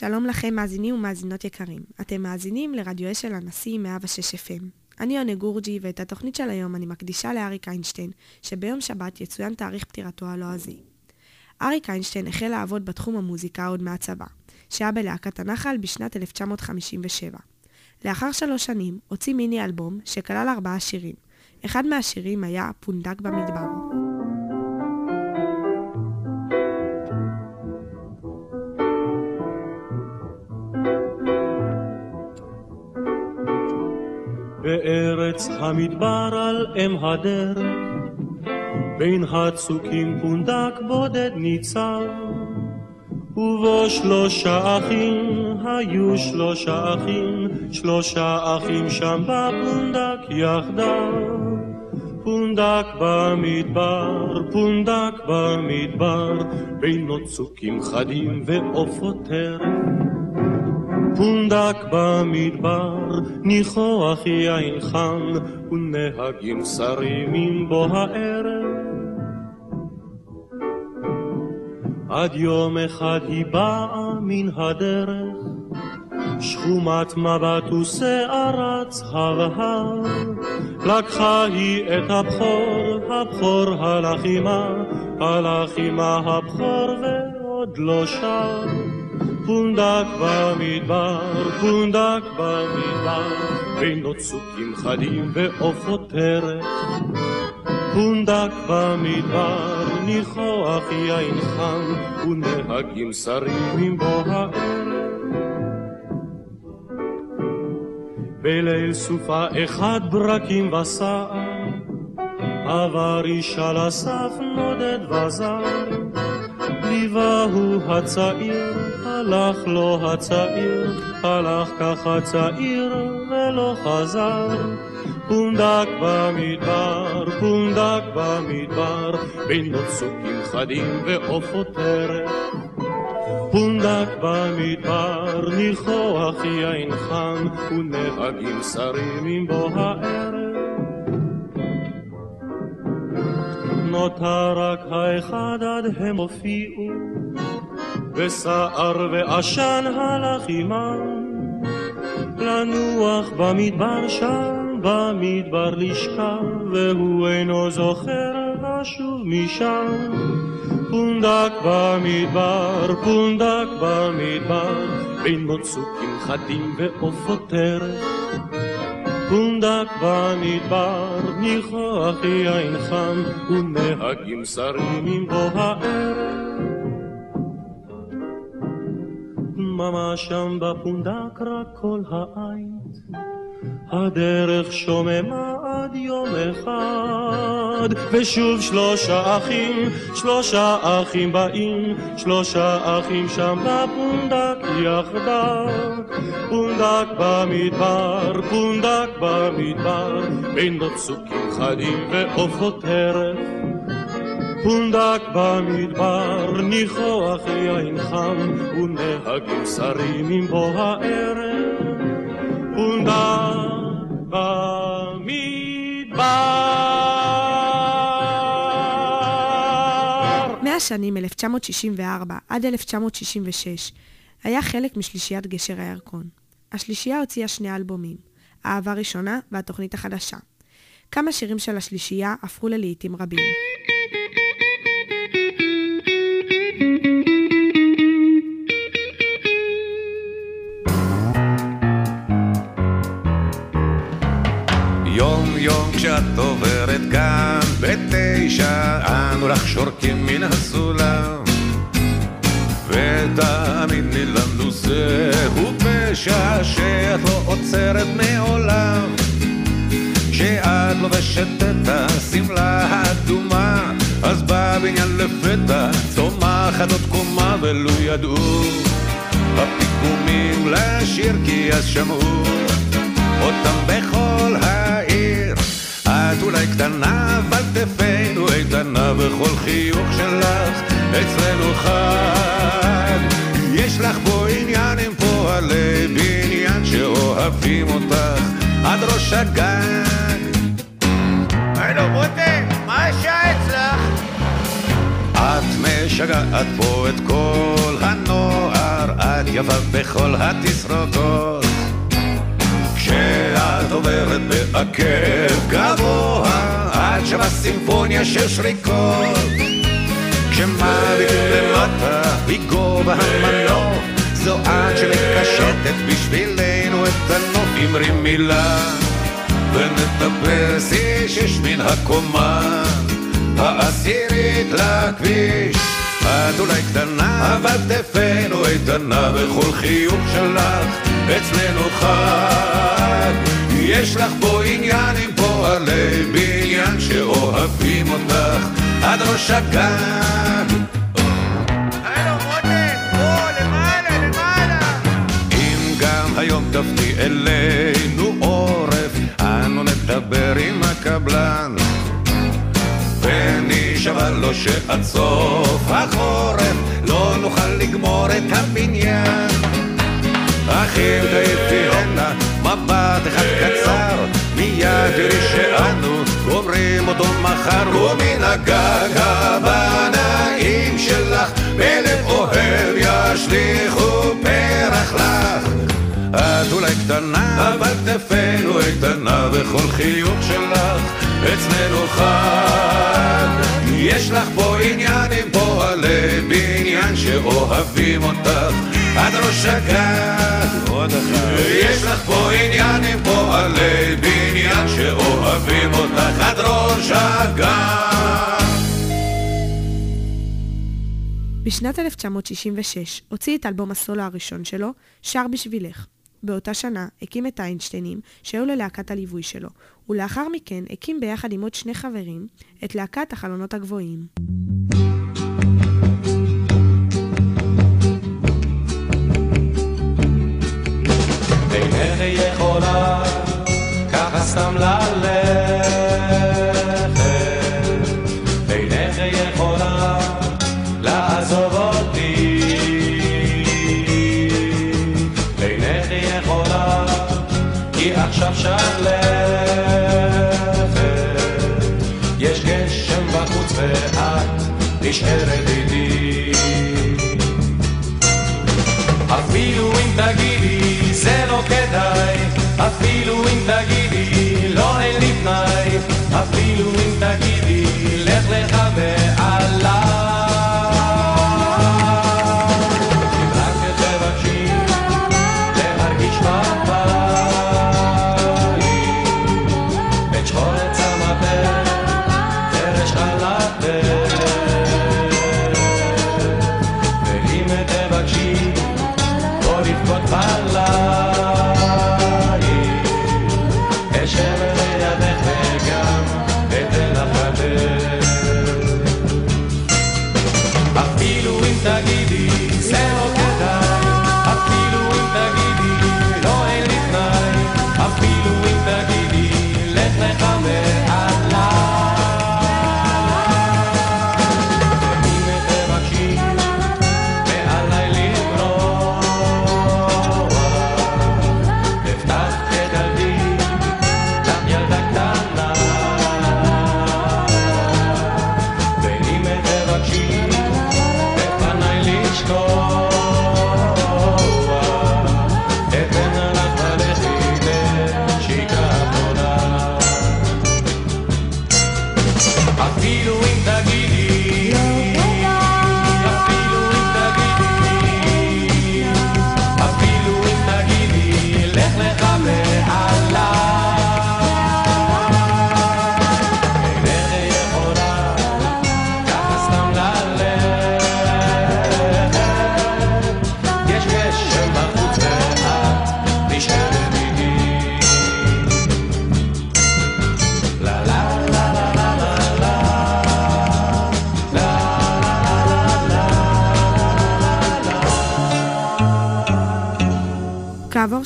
שלום לכם מאזינים ומאזינות יקרים. אתם מאזינים לרדיו אשל הנשיא 106 FM. אני יוני גורג'י, ואת התוכנית של היום אני מקדישה לאריק איינשטיין, שביום שבת יצוין תאריך פטירתו הלועזי. אריק איינשטיין החל לעבוד בתחום המוזיקה עוד מהצבא, שהיה בלהקת הנחל בשנת 1957. לאחר שלוש שנים הוציא מיני אלבום שכלל ארבעה שירים. אחד מהשירים היה פונדק במדבר. בארץ המדבר על אם הדרך, בין הצוקים פונדק בודד ניצב, ובו שלושה אחים, היו שלושה אחים, שלושה אחים שם בפונדק יחדיו. פונדק במדבר, פונדק במדבר, בין צוקים חדים ועופות טרף. פונדק במדבר, ניחוח יין חם, ונהגים שרימים בו הערב. עד יום אחד היא באה מן הדרך, שחומת מבט ושערה צהבהב, לקחה היא את הבכור, הבכור הלך עמה, הלך עמה הבכור ועוד לא שב. פונדק במדבר, פונדק במדבר, בין צוקים חדים ועופות טרף. פונדק במדבר, ניחוח יין חם, ונהגים שרים בו הערב. בליל סופה אחד ברקים וסער, עבר אישה לסף נודד וזר, ליווהו הצעיר, הלך לו הצעיר, הלך ככה צעיר ולא חזר. פונדק במדבר, פונדק במדבר, בין צוקים חדים ועופות טרף. פונדק במדבר, ניחוח יין חם, ונהגים שרים בו הערב. נותר רק האחד עד הם הופיעו, וסער ועשן הלך עמם, לנוח במדבר שם, במדבר לשכב, והוא אינו זוכר לשוב משם. פונדק במדבר, פונדק במדבר, בין מוצוקים חדים ועופות טרף. פונדק במדבר, ניחוח יין חם, ונהגים שרים בו הערב. ממש שם בפונדק רק כל העית, הדרך שוממה עד יום אחד, ושוב שלושה אחים, שלושה אחים באים, שלושה אחים שם בפונדק יחדיו. פונדק במדבר, פונדק במדבר, בין צוקים חדים ועופות טרף. פונדק במדבר, ניחוח יין חם, ונהגים שרים בו הערב. פונדק במדבר. מהשנים 1964 עד 1966 היה חלק משלישיית גשר הירקון. השלישייה הוציאה שני אלבומים, אהבה ראשונה והתוכנית החדשה. כמה שירים של השלישייה הפכו ללעיתים רבים. בתשע, אנו לך שורקים מן הסולם. ותאמיני לנו זהו פשע שאת לא עוצרת מעולם. כשאת לובשת את השמלה האדומה, אז בבניין לפתע צומחת עוד קומה ולו ידעו הפיגומים לשיר כי אז שמעו אותם בכל העיר. את אולי קטנה, אבל כתפינו איתנה בכל חיוך שלך, אצלנו חג. יש לך פה עניין עם פועלי בניין שאוהבים אותך עד ראש הגג. הלו מוטי, מה השעה אצלך? את משגעת פה את כל הנוער, את יפה בכל התסרוקות כשאת עוברת בעקב גבוה את שווה סימפוניה של שריקות. כשמביט למטה מגובה המנוף זו את שמקשטת בשבילנו את הנוף. אמרי מילה ונדבר שש מן הקומה. העשירית לכביש את אולי קטנה, אבל כתפינו איתנה, וכל חיוך שלך אצלנו חד. יש לך פה עניין עם פועלי בניין שאוהבים אותך עד ראש הגן. היום תפני אלינו עורף, אנו נדבר עם הקבלן. ונשבע לו שעד סוף החורף לא נוכל לגמור את הבניין. אך אם תעיפי הנה מבט אחד קצר, מיד תראי שאנו גומרים אותו מחר, ומן הגג הבנאים שלך בלב אוהב ישליכו פרח לך. את אולי קטנה, אבל כתפינו איתנה, וכל חיוך שלך אצלנו חד. יש לך פה עניין עם פועלי בניין שאוהבים אותך עד ראש הגג. עוד אחד. יש לך פה עניין עם פועלי בניין שאוהבים אותך עד ראש הגג. בשנת 1966 הוציא את אלבום הסולו הראשון שלו, שר בשבילך. באותה שנה הקים את איינשטיינים, שהיו ללהקת הליווי שלו, ולאחר מכן הקים ביחד עם עוד שני חברים את להקת החלונות הגבוהים. יכולה ככה סתם ללכת כדאי, אפילו אם תגידי לא אין לי תנאי, אפילו אם תגידי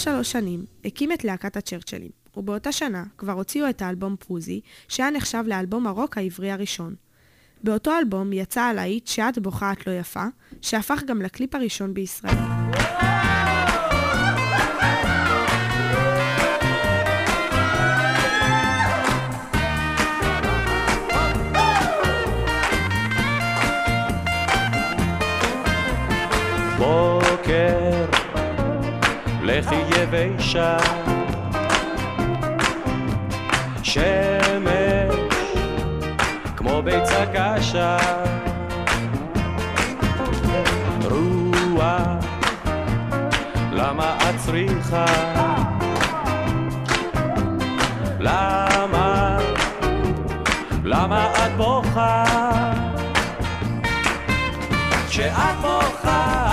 שלוש שנים, הקים את להקת הצ'רצ'לים, ובאותה שנה כבר הוציאו את האלבום פוזי, שהיה נחשב לאלבום הרוק העברי הראשון. באותו אלבום יצא הלהיט "שאת בוכה את לא יפה", שהפך גם לקליפ הראשון בישראל. בוקר יבשה שמש כמו ביצה קשה רוח למה את צריכה? למה? למה את בוכה? כשאת בוכה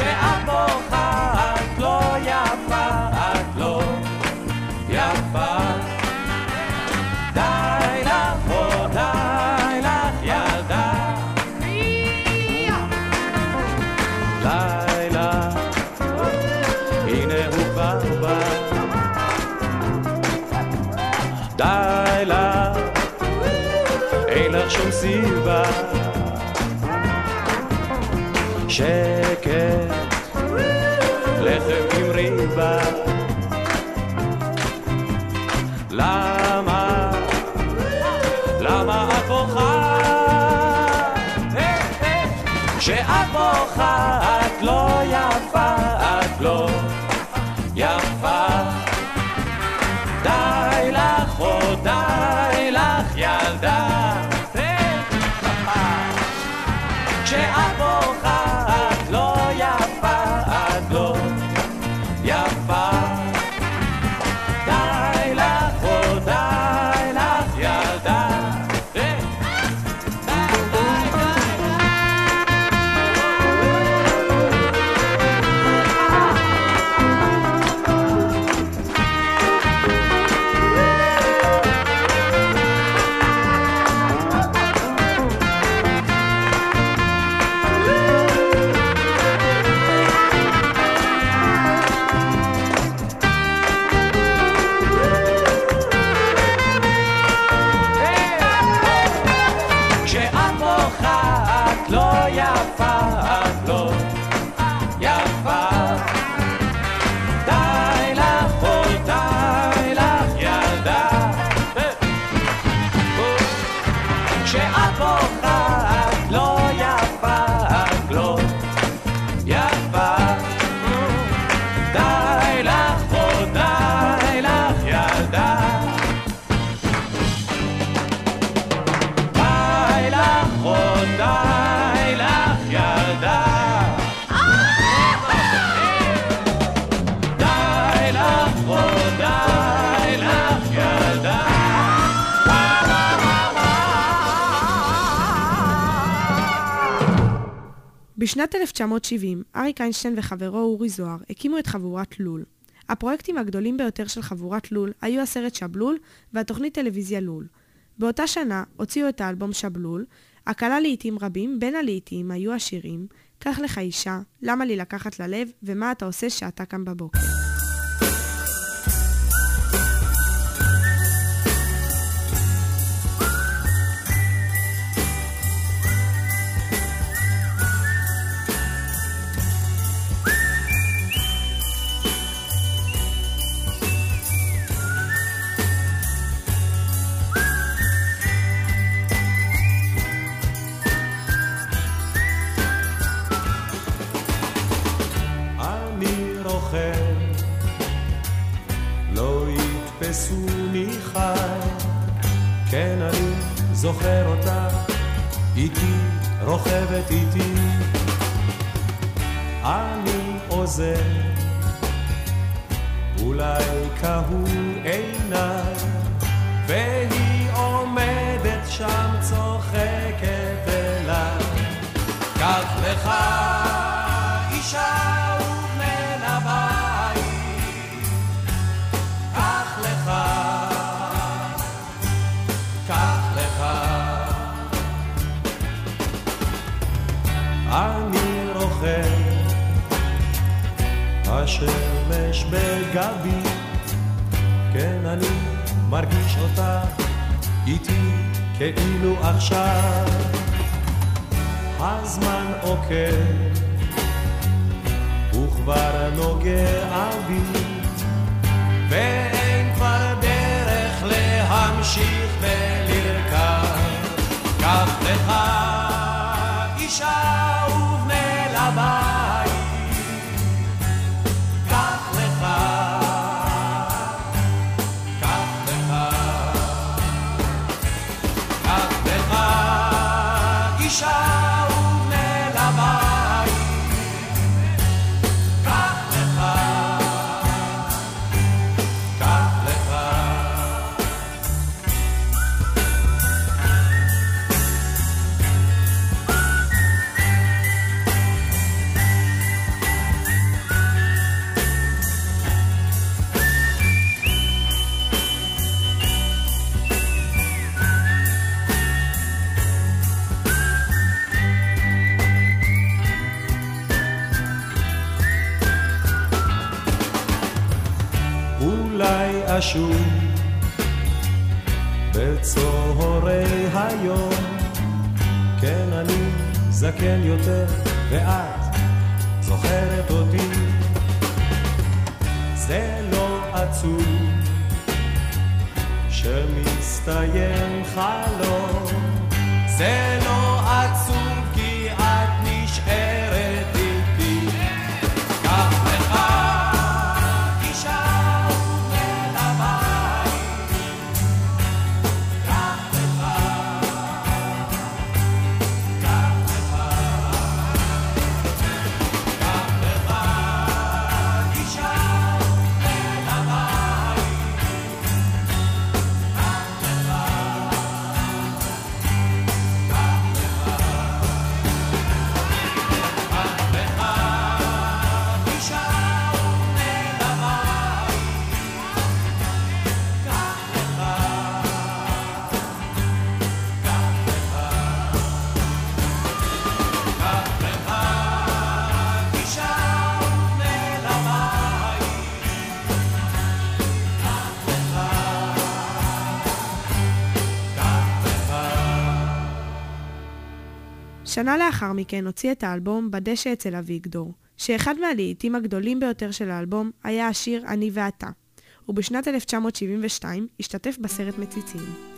כשאת בוכה כשאת בשנת 1970, אריק איינשטיין וחברו אורי זוהר הקימו את חבורת לול. הפרויקטים הגדולים ביותר של חבורת לול היו הסרט שבלול והתוכנית טלוויזיה לול. באותה שנה הוציאו את האלבום שבלול, הקלה לעיתים רבים, בין הלעיתים היו השירים "קח לך אישה", "למה לי לקחת ללב" ו"מה אתה עושה שאתה קם בבוקר". אולי קהו עיניי, והיא עומדת שם צוחקת אליי. קח לך אישה בגבי, כן אני מרגיש אותה איתי כאילו עכשיו. הזמן עוקר, וכבר נוגע בי, ואין כבר דרך להמשיך ולרכב. קח לך אולי אשוב בצהרי היום. כן, אני זקן יותר, ואת זוכרת אותי. זה לא עצוב שמסתיים חלום, זה לא שנה לאחר מכן הוציא את האלבום "בדשא אצל אביגדור", שאחד מהלהיטים הגדולים ביותר של האלבום היה השיר "אני ואתה", ובשנת 1972 השתתף בסרט "מציצים".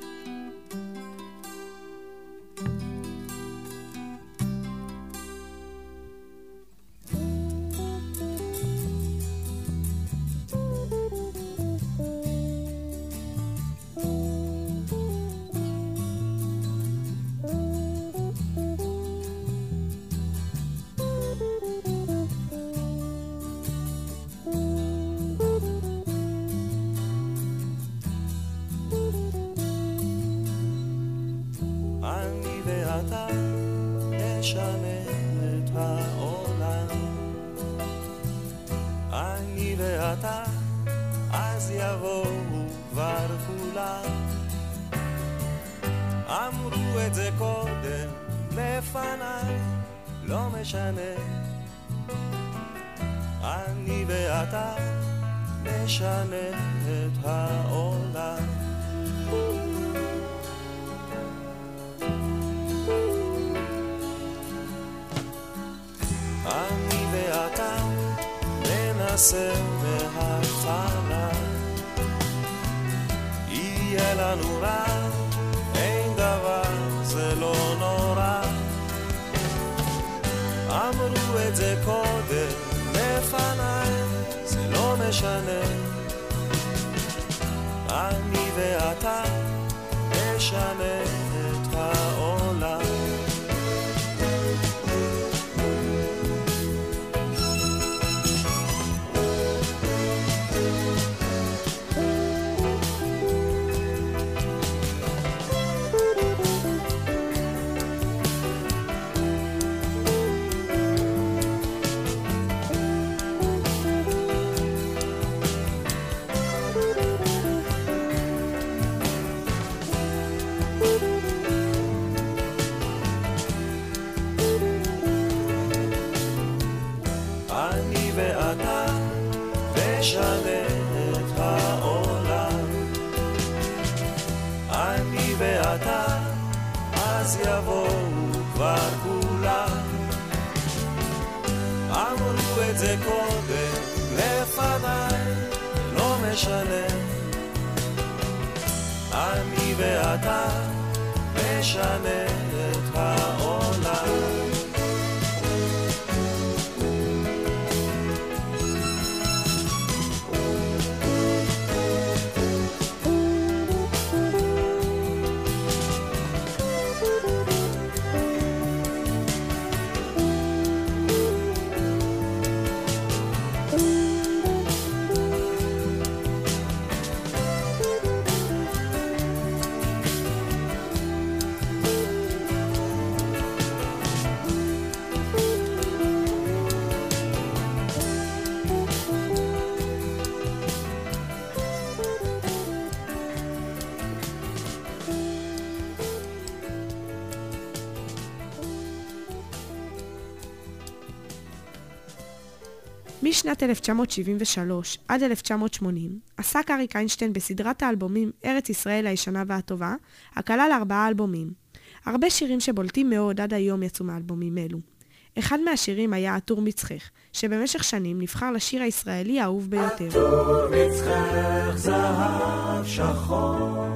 את משנת 1973 עד 1980 עסק אריק איינשטיין בסדרת האלבומים ארץ ישראל הישנה והטובה, הכלל ארבעה אלבומים. הרבה שירים שבולטים מאוד עד היום יצאו מאלבומים אלו. אחד מהשירים היה עטור מצחך, שבמשך שנים נבחר לשיר הישראלי האהוב ביותר. עטור מצחך זהב שחור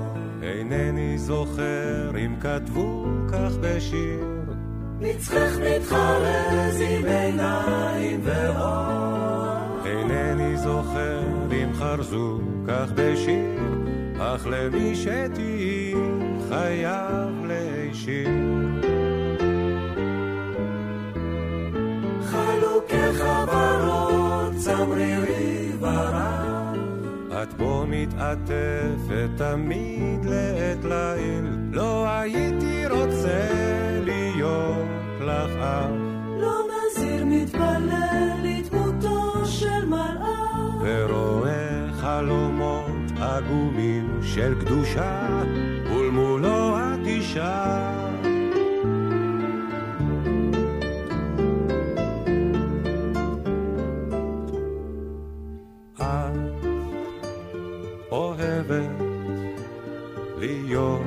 אינני זוכר אם כתבו כך בשיר. מצחך מתחרז עם עיניים ואור אינני זוכר אם חרזו כך בשיר, אך למי שתהיי חייב להישיר. חלוקי חברות צמרירי ורב את בו מתעטפת תמיד לעת ליל, לא הייתי רוצה להיות לך אח, לא נזיר מתפלל ורואה חלומות עגומים של קדושה, ולמולו. את אוהבת להיות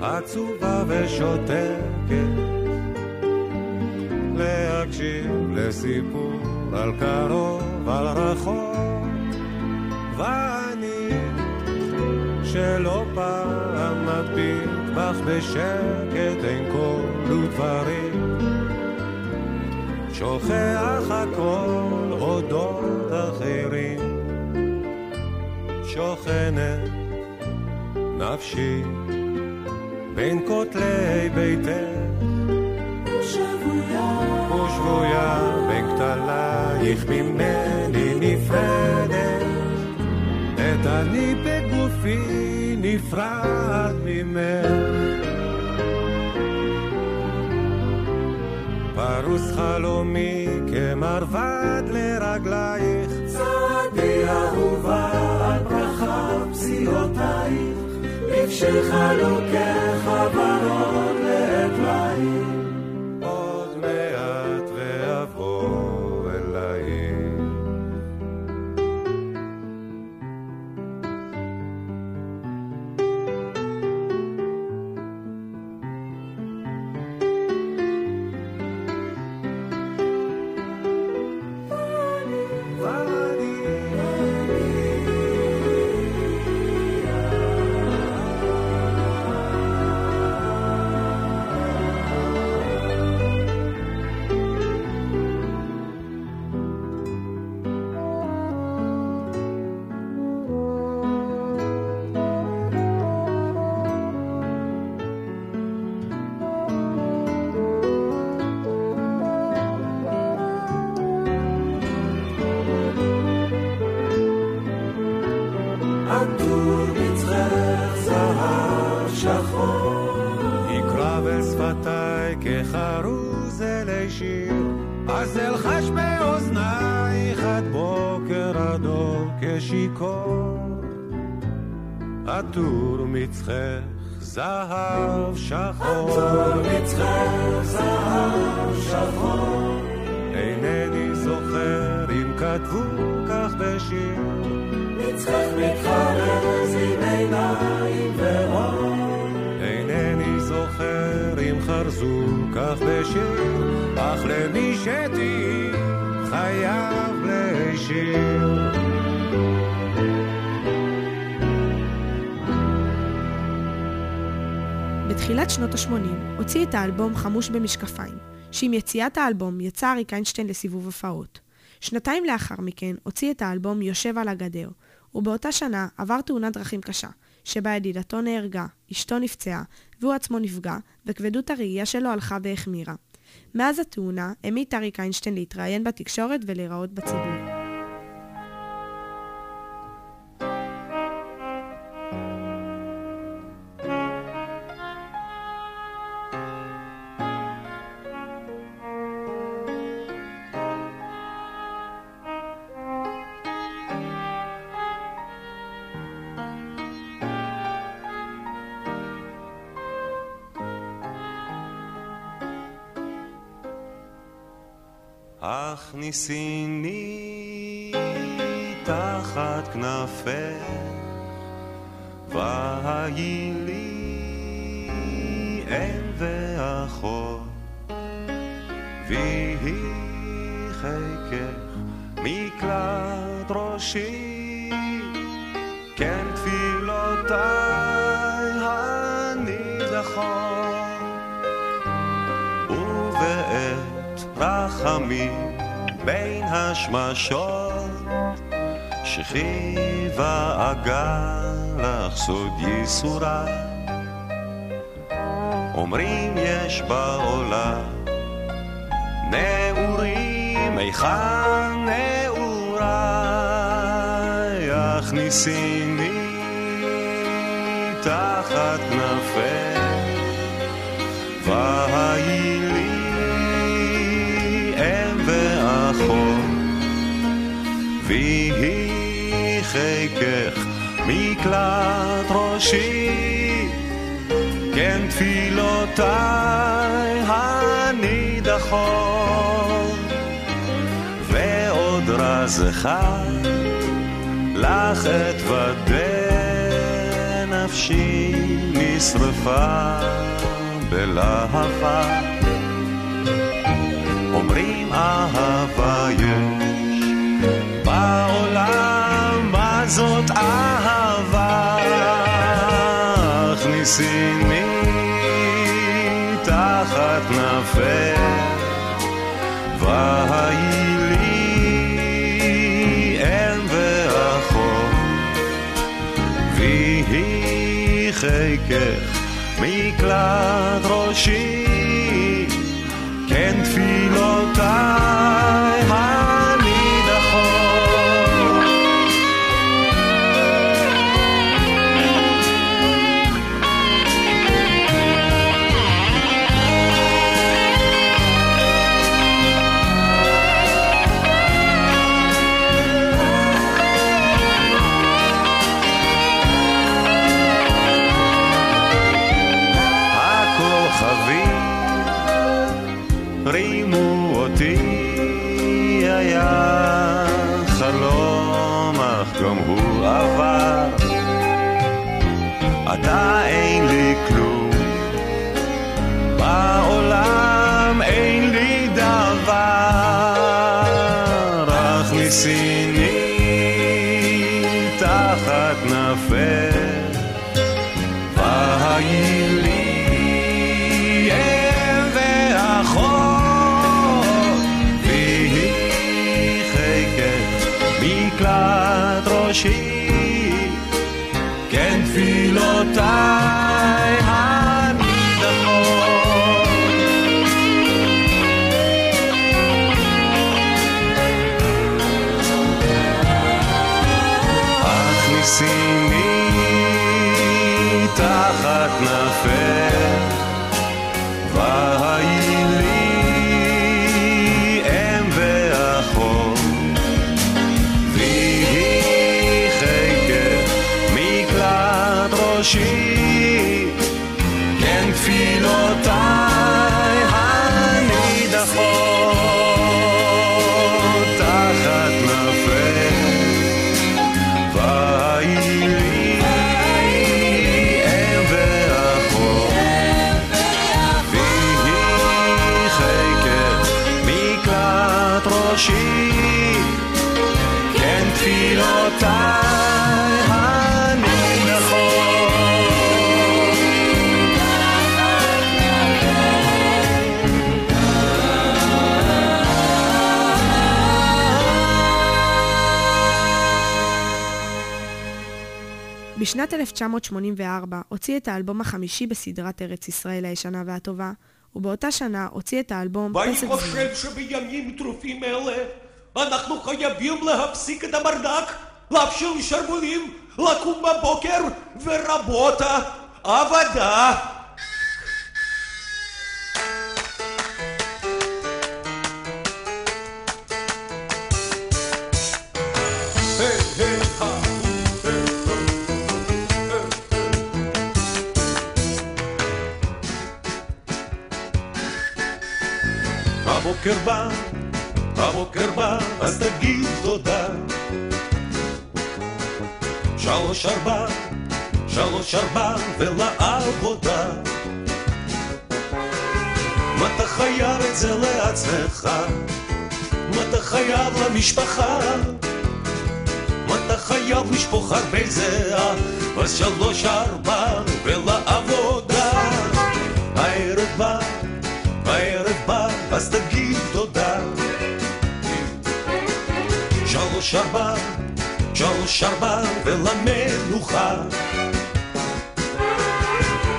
עצובה ושותקת, להקשיב לסיפור על קרוב, על רחוק, ואני שלא פעם מביט בך בשקט, אין קול ודברים. שוכח הכל אודות אחרים, שוכנת נפשי בין כותלי ביתך ושבויה בין כתלייך ממני נפרדת, את אני בגופי נפרד ממך. פרוס חלומי כמרבד לרגלייך, צעדי אהובה על ברכה פסיעותייך לבשי חלוקי חברות לעת כך בשיר, אך למי שתהי חייב להישיר. בתחילת שנות ה-80 הוציא את האלבום חמוש במשקפיים, שעם יציאת האלבום יצא אריק איינשטיין לסיבוב הופעות. שנתיים לאחר מכן הוציא את האלבום יושב על הגדר, ובאותה שנה עבר תאונת דרכים קשה, שבה ידידתו נהרגה, אשתו נפצעה, והוא עצמו נפגע, וכבדות הראייה שלו הלכה והחמירה. מאז התאונה המית אריק איינשטיין להתראיין בתקשורת ולהיראות בציבור. הכניסיני תחת כנפך והי לי אם ואחות ויהי חיקך מקלט ראשי. כן תפילותיי הנידחות ובעת רחמים השמשות שכיבה אגן לך סוד ייסורה אומרים יש בעולם נעורים היכן נעורי הכניסיני תחת כנפי ויהי חיקך מקלט ראשי, כן תפילותיי הנידחות, ועוד רז אחד לך אתוודה נפשי נשרפה בלהבה. זאת אהבה? הכניסיני תחת נפך, והי לי אם ואחות, ויהי חיקך מקלט ראשי, כן תפילותיי בשנת 1984 הוציא את האלבום החמישי בסדרת ארץ ישראל הישנה והטובה, ובאותה שנה הוציא את האלבום ואני פסק חושב שבימים טרופים אלה אנחנו חייבים להפסיק את הברדק, להפשיל שרוולים, לקום בבוקר ורבותה, עבודה. הבוקר בא, הבוקר בא, אז תגיד תודה. שלוש ארבע, שלוש ארבע ולעבודה. מה אתה חייב את זה לעצמך? מה אתה חייב למשפחה? מה אתה חייב לשפוך הרבה זהה? אז שלוש ארבע ולעבודה. הערב בא, הערב אז תגיד תודה. שלוש ארבע, שלוש ארבע ולמנוחה.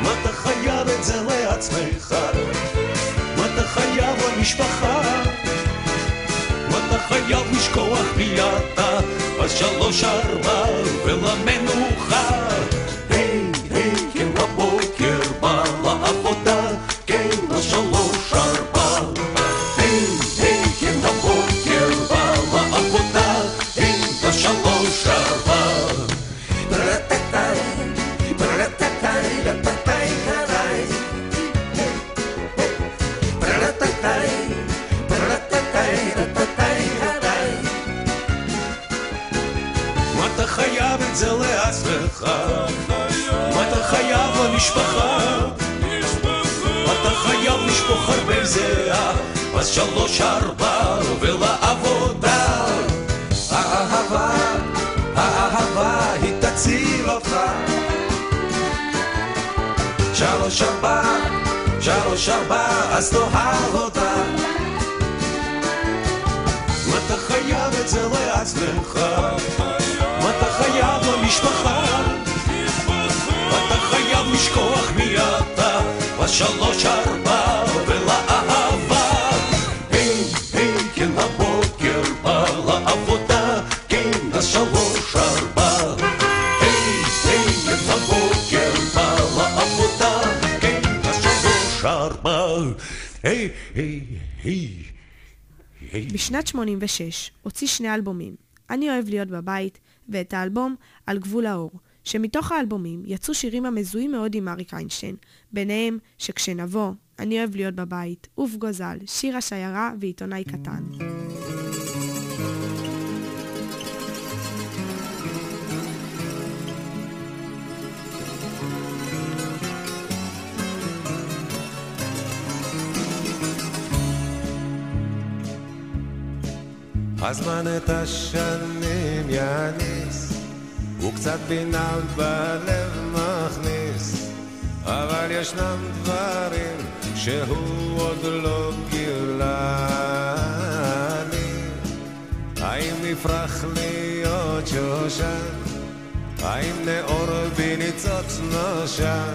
מה אתה חייב את זה לעצמך? מה אתה חייב למשפחה? מה אתה חייב לשכוח מי אתה? אז שלוש ארבע ולמנוחה. לשלוש ארבע. מה אתה חייב את זה לעצמך? מה אתה חייב למשפחה? מה אתה חייב לשפוך הרבה זהה? אז שלוש ארבע ולעבודה. אותך. שלוש ארבע, שלוש ארבע, אז תאהב אותה. מה אתה חייב את זה לעצמך? מה אתה חייב למשפחה? אתה חייב לשכוח מי אתה? בשלוש ארבע בשנת 86 הוציא שני אלבומים, אני אוהב להיות בבית, ואת האלבום על גבול האור, שמתוך האלבומים יצאו שירים המזוהים מאוד עם אריק איינשטיין, ביניהם שכשנבוא, אני אוהב להיות בבית, עוף גוזל, שיר השיירה ועיתונאי קטן. הזמן את השנים יניס, וקצת בינה בלב מכניס, אבל ישנם דברים שהוא עוד לא גילה לי. האם נפרח להיות שושן? האם נאור בי ניצוץ נושן?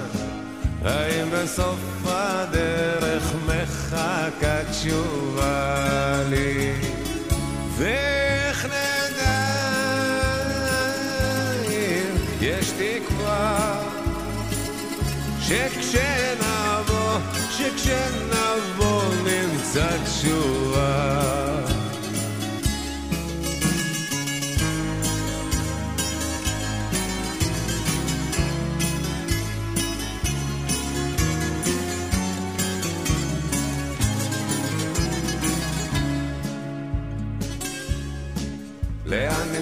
האם בסוף הדרך מחכה תשובה לי? ואיך נדע אם יש תקווה שכשנבוא, שכשנבוא נמצא תשובה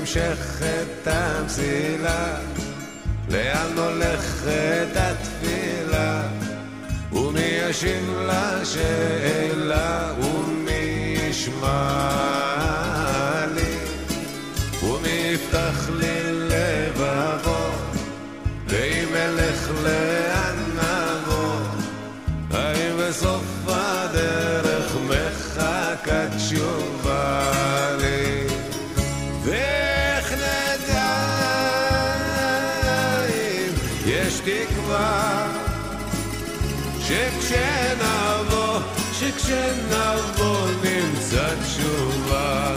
נמשכת המסילה? לאן הולכת התפילה? ומי ישיב לשאלה? ומי ישמע לי? ומי יפתח לי לבבו? ואם אלך לאן נבוא? האם בסוף הדרך מחכה תשובה שכשנבוא נמצא תשובה.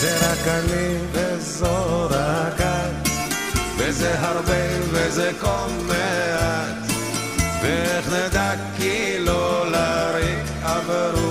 זה רק אני וזו רק את, וזה הרבה וזה כה מעט, ואיך נדע כי לא לריק עברו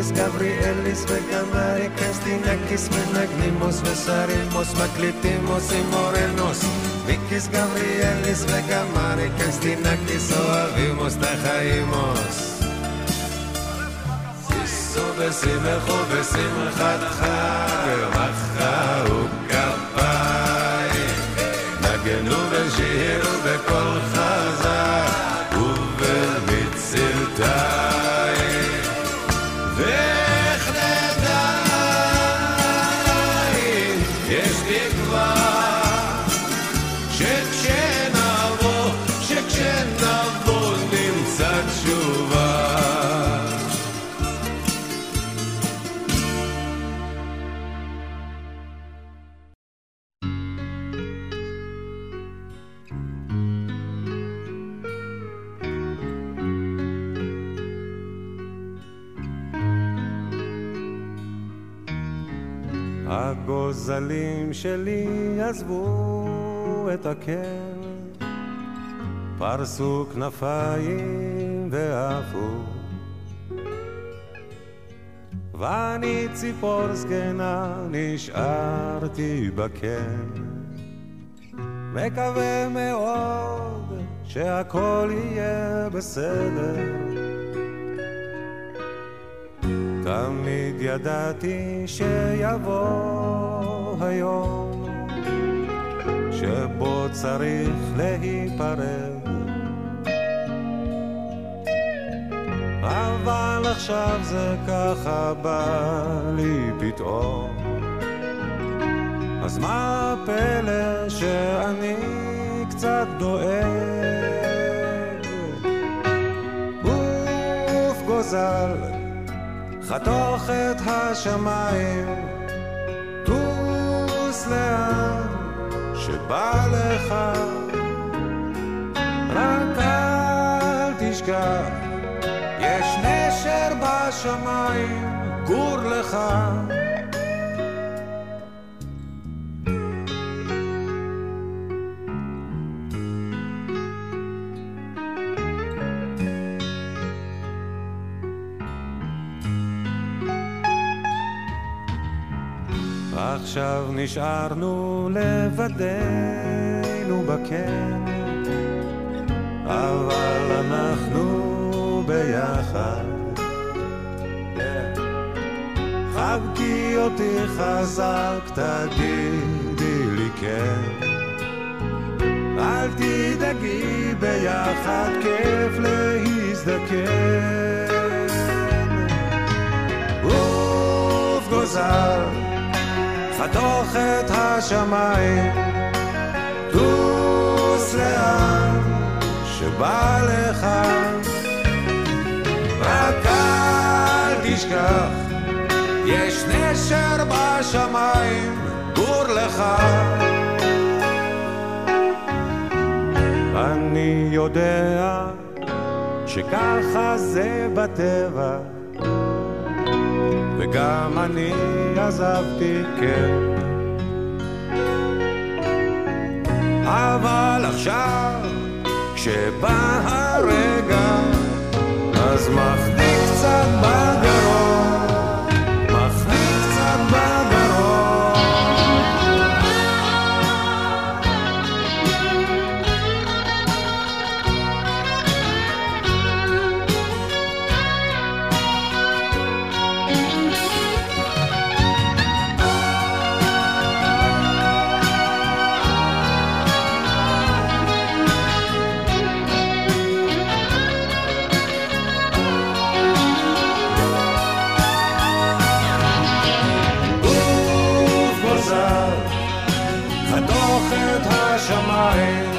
מיקיס גבריאליס וגם אריקס טינקיס מנגנימוס וסרימוס מקליטים עושים מורנוס מיקיס גבריאליס וגם אריקס טינקיס אוהבימוס תחיימוס שישו ושמחו בשמחתך ומחאו כפיים נגנו ושירו בקול הגוזלים שלי עזבו את הקן, פרסו כנפיים ועפו. ואני ציפור זקנה נשארתי בקן, מקווה מאוד שהכל יהיה בסדר. תמיד ידעתי שיבוא היום שבו צריך להיפרד. אבל עכשיו זה ככה בא לי פתאום. אז מה הפלא שאני קצת דואג? גוף גוזל חתוך את השמיים, טוס לאן שבא לך, רק אל תשכח, יש נשר בשמיים, גור לך. עכשיו נשארנו לבדנו בקן, אבל אנחנו ביחד. חבקי אותי חזק, תגידי לי כן. אל תדאגי ביחד, כיף להזדקן. עוף גוזל חתוך את השמיים, טוס לאן שבא לך, רק אל תשכח, יש נשר בשמיים, גור לך. אני יודע שככה זה בטבע וגם אני עזבתי, כן. אבל עכשיו, כשבא הרגע, אז מחניק קצת בגרון, jamais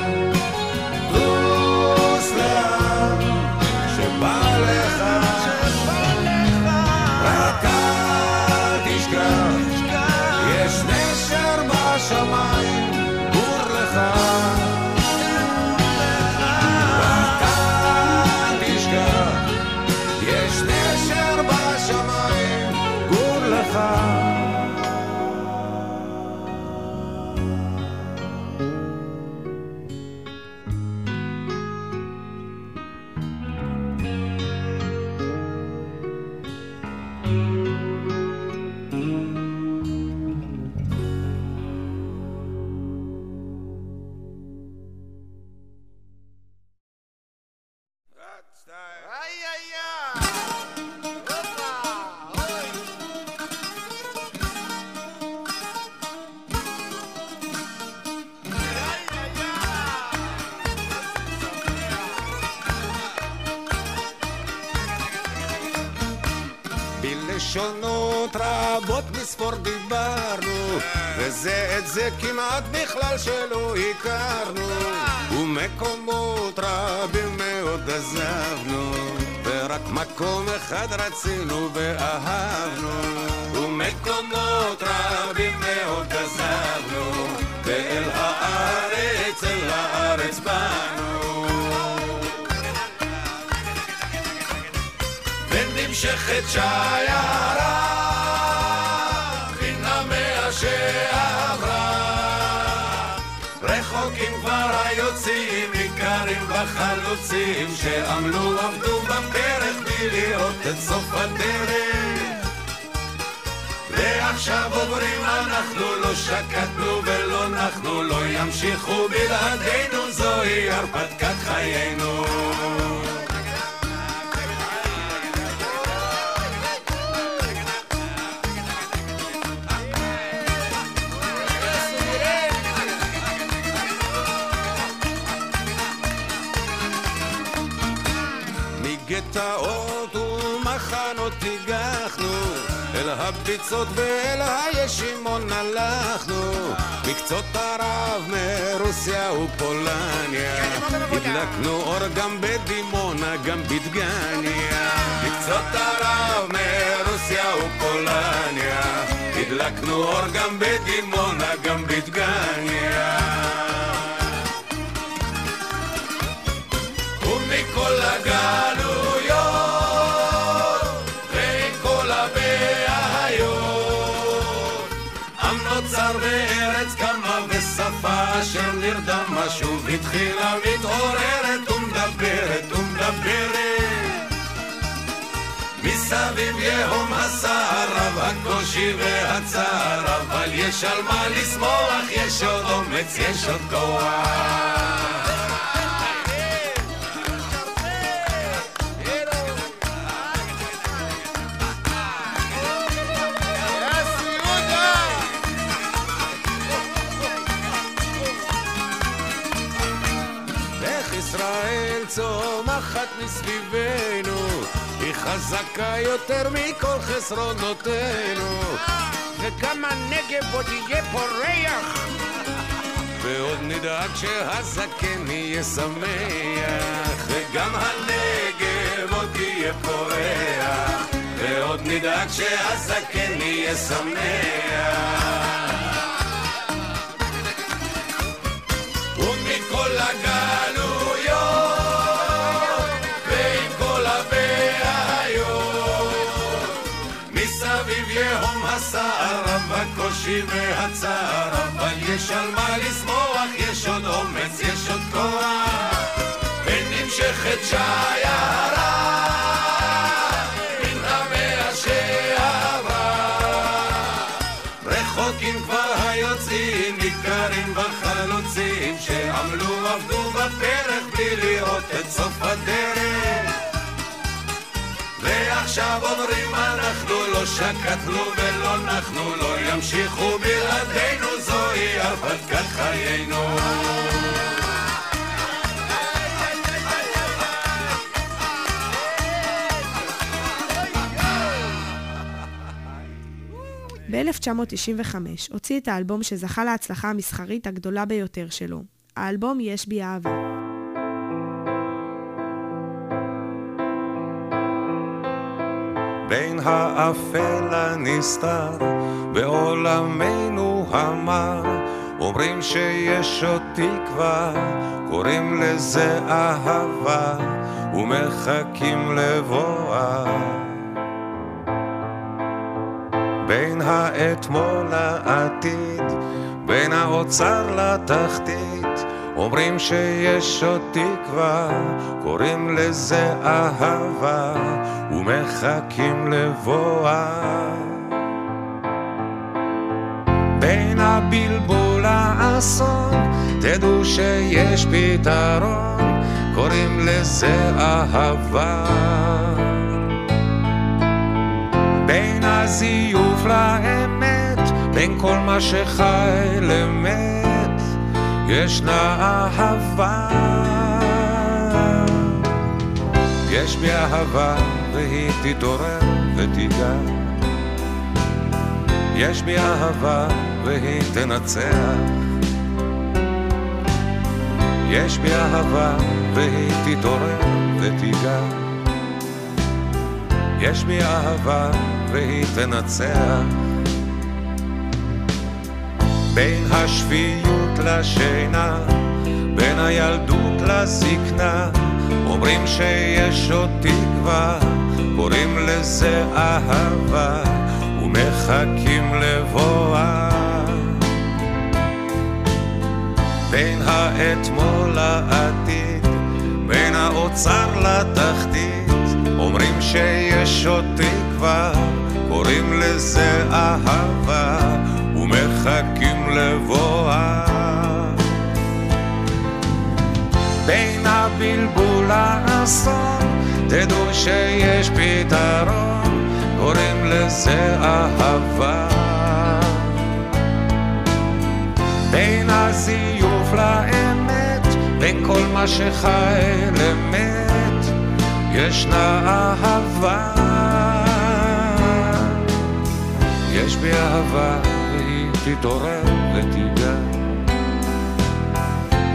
רצינו ואהבנו ומקומות רבים מאוד עזבנו ואל הארץ, אל הארץ באנו. ונמשכת שיירה מן המאה שעברה. רחוקים כבר היוצאים ניכרים בחלוצים שעמלו עבדו בפרק לראות את סוף הדרך. ועכשיו עוברים אנחנו לא שקטנו ולא נחנו לא ימשיכו בלעדינו זוהי הרפתקת חיינו מגטאות ומחנות הגחנו אל הביצות ואל הישימון הלכנו. מקצות ערב מרוסיה ופולניה. הדלקנו אור גם בדימונה גם בדגניה. מקצות ערב מרוסיה ופולניה. הדלקנו אור גם בדימונה גם בדגניה. ומכל הגלויות התחילה מתעוררת ומדברת ומדברת. מסביב יהום הסער רב הקושי והצער אבל יש על מה לשמוח יש עוד אומץ יש עוד כוח ישראל צומחת מסביבנו היא חזקה יותר מכל חסרונותינו. וגם הנגב עוד יהיה פורח ועוד נדאג שהזקן יהיה שמח. וגם הנגב עוד יהיה פורח ועוד נדאג שהזקן יהיה שמח הקושי והצער אבל יש על מה לשמוח יש עוד אומץ יש עוד כוח. ונמשכת שיירה מן המאה שעברה רחוקים כבר היוצאים, ניכרים בחלוצים שעמלו עבדו בפרק בלי לראות את סוף הדרך. ועכשיו אומרים אנחנו לא שקטנו ולא נחנו לא ימשיכו בלעדינו זוהי הרפתקת חיינו ב-1995 הוציא את האלבום שזכה להצלחה המסחרית הגדולה ביותר שלו. האלבום "יש בי אהבה". בין האפל הנסתר בעולמנו המר. אומרים שיש עוד תקווה, קוראים לזה אהבה ומחכים לבואה. בין האתמול לעתיד, בין האוצר לתחתית אומרים שיש עוד תקווה, קוראים לזה אהבה, ומחכים לבואה. בין הבלבול לאסון, תדעו שיש פתרון, קוראים לזה אהבה. בין הזיוף לאמת, בין כל מה שחי למת, ישנה אהבה. יש בי אהבה והיא תתעורר ותיגע. יש בי אהבה והיא תנצח. יש בי אהבה והיא תתעורר ותיגע. יש בי אהבה והיא תנצח. בין השפיות לשינה, בין הילדות לזקנה, אומרים שיש עוד תקווה, קוראים לזה אהבה, ומחכים לבואה. בין האתמול לעתיד, בין האוצר לתחתית, אומרים שיש עוד תקווה, קוראים לזה אהבה, ומחכים לבואה. בין הבלבול לאסון, תדעו שיש פתרון, קוראים לזה אהבה. בין הזיוף לאמת, בין כל מה שחי למת, ישנה אהבה. יש בי אהבה תתעורר ותיגע.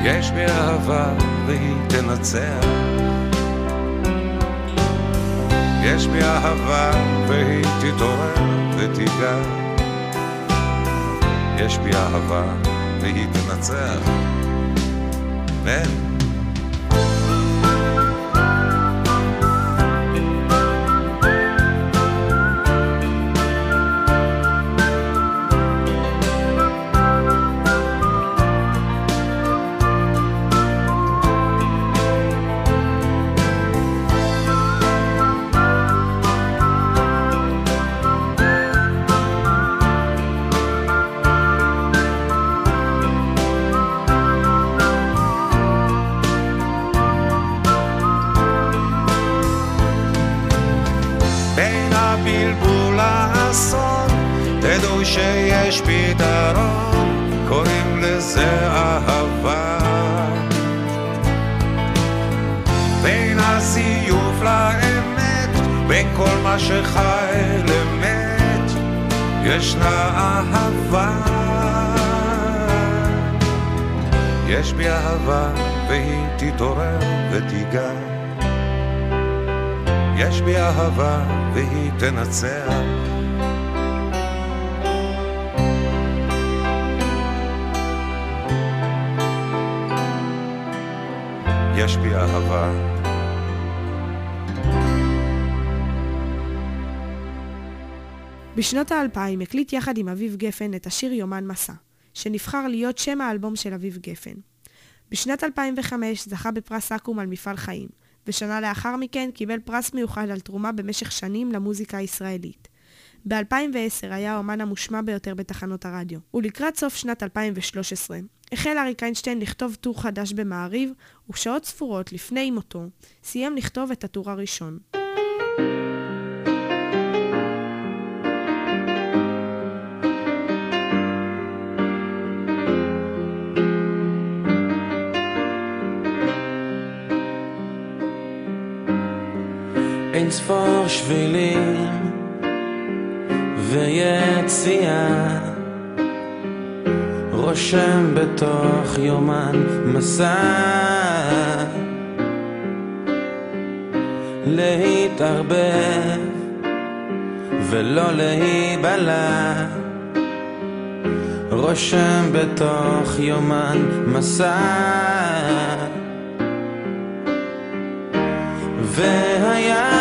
יש בי אהבה והיא תנצח. יש בי אהבה והיא תתעורר ותיגע. יש בי אהבה והיא תנצח. כן. ישנה אהבה. יש בי אהבה והיא תתעורר ותיגע. יש בי אהבה והיא תנצח. יש בי אהבה. בשנות האלפיים הקליט יחד עם אביב גפן את השיר יומן מסע, שנבחר להיות שם האלבום של אביב גפן. בשנת 2005 זכה בפרס אקו"ם על מפעל חיים, ושנה לאחר מכן קיבל פרס מיוחד על תרומה במשך שנים למוזיקה הישראלית. ב-2010 היה האומן המושמע ביותר בתחנות הרדיו, ולקראת סוף שנת 2013 החל אריק איינשטיין לכתוב טור חדש במעריב, ושעות ספורות לפני מותו סיים לכתוב את הטור הראשון. אין ספור שבילים ויציאה. רושם בתוך יומן מסע. להתערבב ולא להיבלע. רושם בתוך יומן מסע. והיה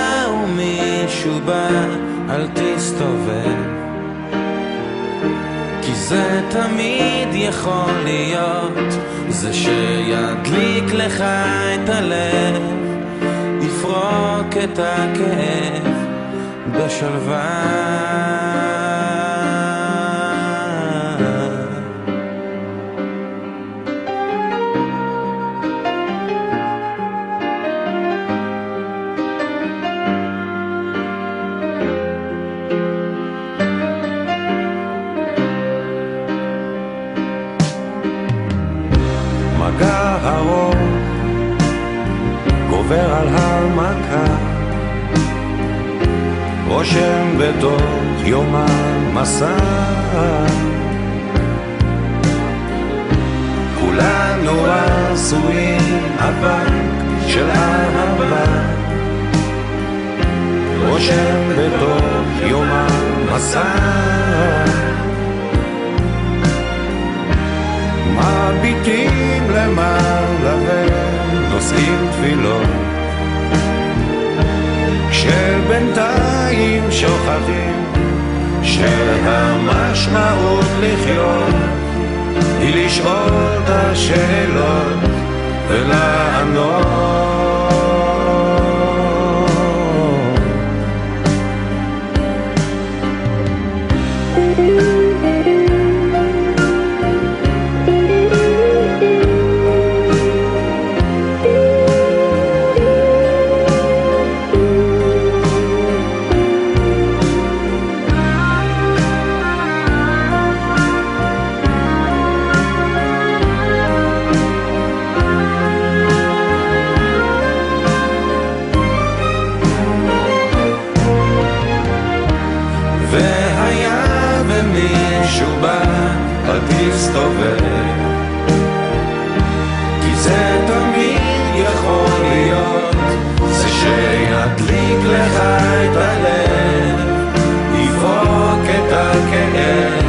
ומישהו בא, אל תסתובב כי זה תמיד יכול להיות, זה שידליק לך את הלב, יפרוק את הכאב בשלווה. אל תסתובב כי זה תמיד יכול להיות. זה שידליק לך את הלב יבוק את הכאב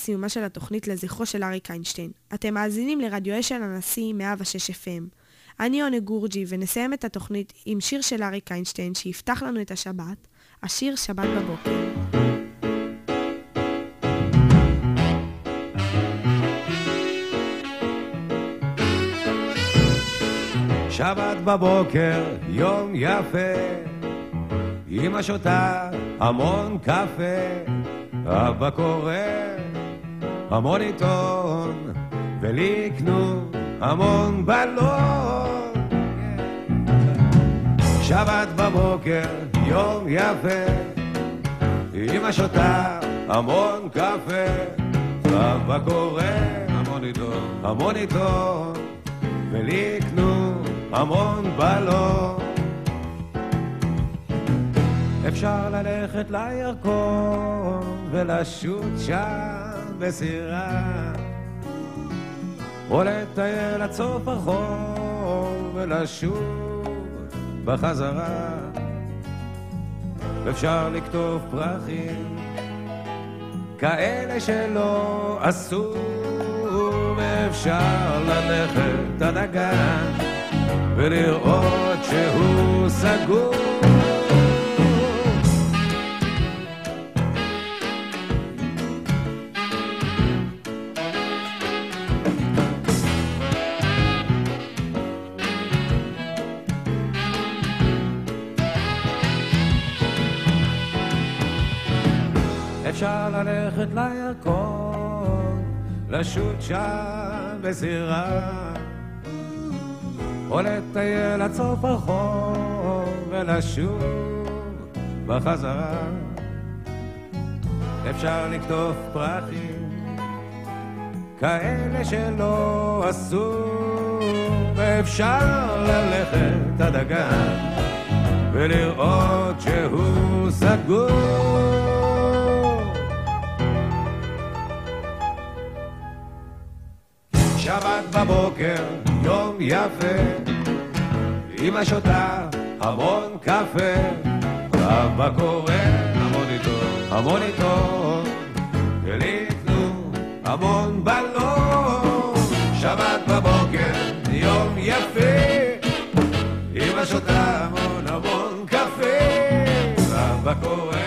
לסיומה של התוכנית לזכרו של אריק איינשטיין. אתם מאזינים לרדיו אשל הנשיא 106 FM. אני עונג גורג'י, ונסיים את התוכנית עם שיר של אריק איינשטיין שיפתח לנו את השבת, השיר שבת בבוקר. שבת בבוקר, יום יפה, אמא שותה המון קפה, אבא קורא המון עיתון, ולי יקנו המון בלון. שבת בבוקר, יום יפה, אמא שותה המון קפה, אבא קורא המון עיתון, המון עיתון, ולי יקנו המון בלון. אפשר ללכת לירקון ולשוט שם בסירה, או לטייל עד סוף ולשוב בחזרה. אפשר לקטוף פרחים, כאלה שלא עשו, ואפשר ללכת עד הגן ולראות שהוא סגור. ללכת לירקון, לשוט שם בסירה, או לטייל עד סוף החור ולשוב בחזרה. אפשר לקטוף פרחים, כאלה שלא עשו, ואפשר ללכת עד הגן ולראות שהוא סגור. שבת בבוקר, יום יפה, אמא שותה המון קפה, אבא קורא המון עיתון, ולי יקנו המון בלון, שבת בבוקר, יום יפה, אמא שותה המון המון קפה, אבא קורא